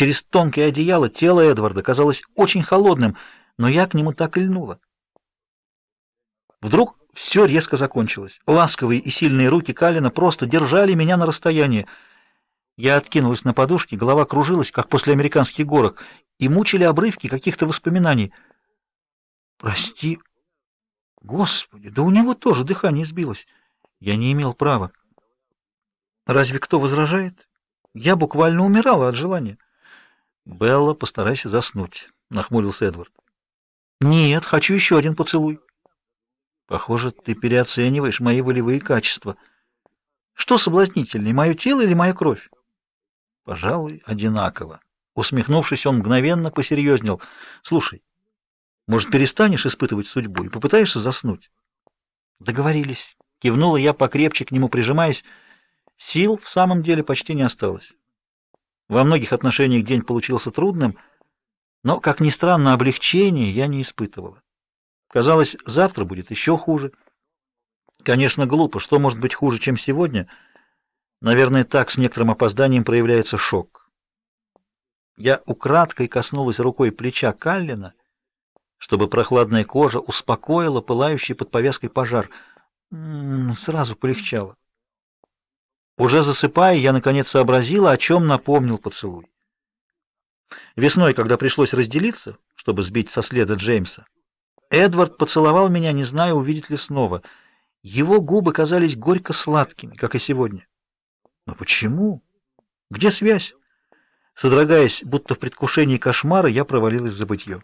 Через тонкое одеяло тело Эдварда казалось очень холодным, но я к нему так льнула. Вдруг все резко закончилось. Ласковые и сильные руки Калина просто держали меня на расстоянии. Я откинулась на подушке, голова кружилась, как после американских горок, и мучили обрывки каких-то воспоминаний. Прости, Господи, да у него тоже дыхание сбилось. Я не имел права. Разве кто возражает? Я буквально умирала от желания. Белла, постарайся заснуть, нахмурился Эдвард. Нет, хочу еще один поцелуй. Похоже, ты переоцениваешь мои волевые качества. Что соблазнительнее, мое тело или моя кровь? Пожалуй, одинаково. Усмехнувшись, он мгновенно посерьезнел. Слушай, может, перестанешь испытывать судьбу и попытаешься заснуть? Договорились. Кивнула я покрепче к нему прижимаясь. Сил в самом деле почти не осталось. Во многих отношениях день получился трудным, но, как ни странно, облегчения я не испытывала. Казалось, завтра будет еще хуже. Конечно, глупо, что может быть хуже, чем сегодня? Наверное, так с некоторым опозданием проявляется шок. Я украдкой коснулась рукой плеча Каллина, чтобы прохладная кожа успокоила пылающий под повязкой пожар. М -м, сразу полегчало. Уже засыпая, я наконец сообразила, о чем напомнил поцелуй. Весной, когда пришлось разделиться, чтобы сбить со следа Джеймса, Эдвард поцеловал меня, не зная, увидит ли снова. Его губы казались горько-сладкими, как и сегодня. Но почему? Где связь? Содрогаясь, будто в предвкушении кошмара, я провалилась в забытье.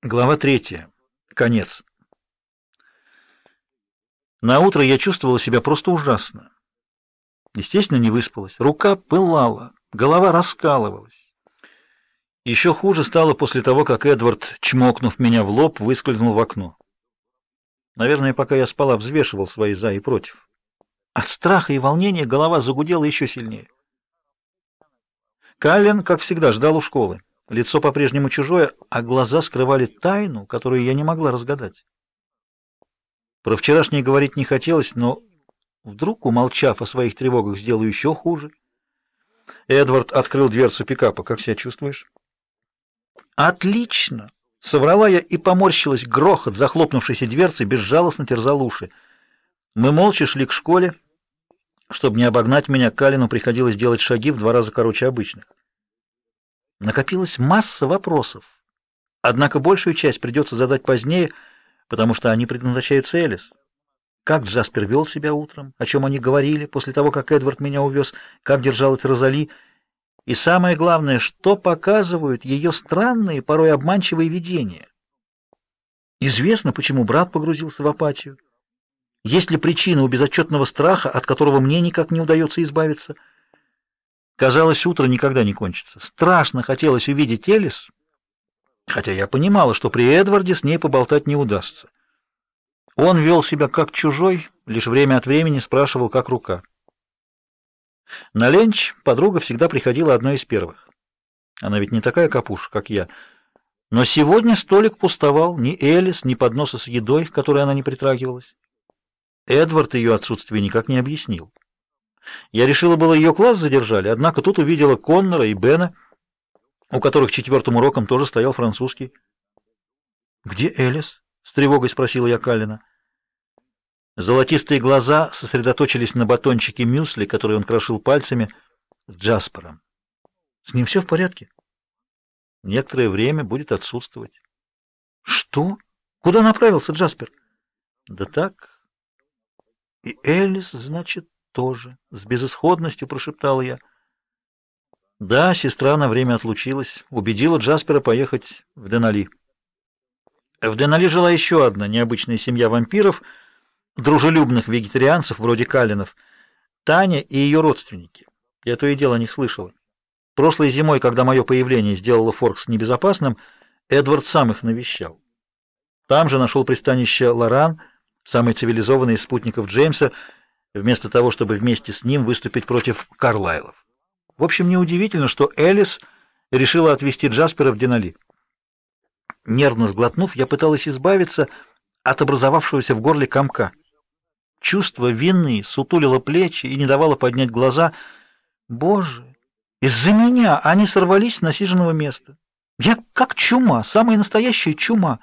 Глава третья. Конец. На утро я чувствовала себя просто ужасно. Естественно, не выспалась. Рука пылала, голова раскалывалась. Еще хуже стало после того, как Эдвард, чмокнув меня в лоб, выскользнул в окно. Наверное, пока я спала, взвешивал свои за и против. От страха и волнения голова загудела еще сильнее. Каллен, как всегда, ждал у школы. Лицо по-прежнему чужое, а глаза скрывали тайну, которую я не могла разгадать. Про вчерашнее говорить не хотелось, но вдруг, умолчав о своих тревогах, сделаю еще хуже. Эдвард открыл дверцу пикапа. Как себя чувствуешь? Отлично, соврала я и поморщилась. Грохот захлопнувшейся дверцы безжалостно терзал уши. Мы молча шли к школе. Чтобы не обогнать меня, Калину приходилось делать шаги в два раза короче обычных. Накопилась масса вопросов. Однако большую часть придется задать позднее, потому что они предназначаются Элис. Как Джаспер вел себя утром, о чем они говорили после того, как Эдвард меня увез, как держалась Розали, и самое главное, что показывают ее странные, порой обманчивые видения. Известно, почему брат погрузился в апатию. Есть ли причина у безотчетного страха, от которого мне никак не удается избавиться? Казалось, утро никогда не кончится. Страшно хотелось увидеть Элис, хотя я понимала, что при Эдварде с ней поболтать не удастся. Он вел себя как чужой, лишь время от времени спрашивал, как рука. На ленч подруга всегда приходила одной из первых. Она ведь не такая капуша, как я. Но сегодня столик пустовал, ни Элис, ни подноса с едой, к которой она не притрагивалась. Эдвард ее отсутствие никак не объяснил. Я решила было ее класс задержали, однако тут увидела Коннора и Бена, у которых четвертым уроком тоже стоял французский. Где Элис? с тревогой спросила я Калина. Золотистые глаза сосредоточились на батончике мюсли, который он крошил пальцами с Джаспером. С ним все в порядке? Некоторое время будет отсутствовать. Что? Куда направился Джаспер? Да так. И Элис, значит, тоже, с безысходностью прошептала я. Да, сестра на время отлучилась, убедила Джаспера поехать в Денали. В Денали жила еще одна необычная семья вампиров — дружелюбных вегетарианцев вроде Калинов, Таня и ее родственники. Я то и дело о них слышала. Прошлой зимой, когда мое появление сделало Форкс небезопасным, Эдвард сам их навещал. Там же нашел пристанище Лоран, самый цивилизованный из спутников Джеймса, вместо того, чтобы вместе с ним выступить против Карлайлов. В общем, неудивительно, что Элис решила отвезти Джаспера в Денали. Нервно сглотнув, я пыталась избавиться от образовавшегося в горле комка. Чувство вины сутулило плечи и не давало поднять глаза. Боже, из-за меня они сорвались с насиженного места. Я как чума, самая настоящая чума.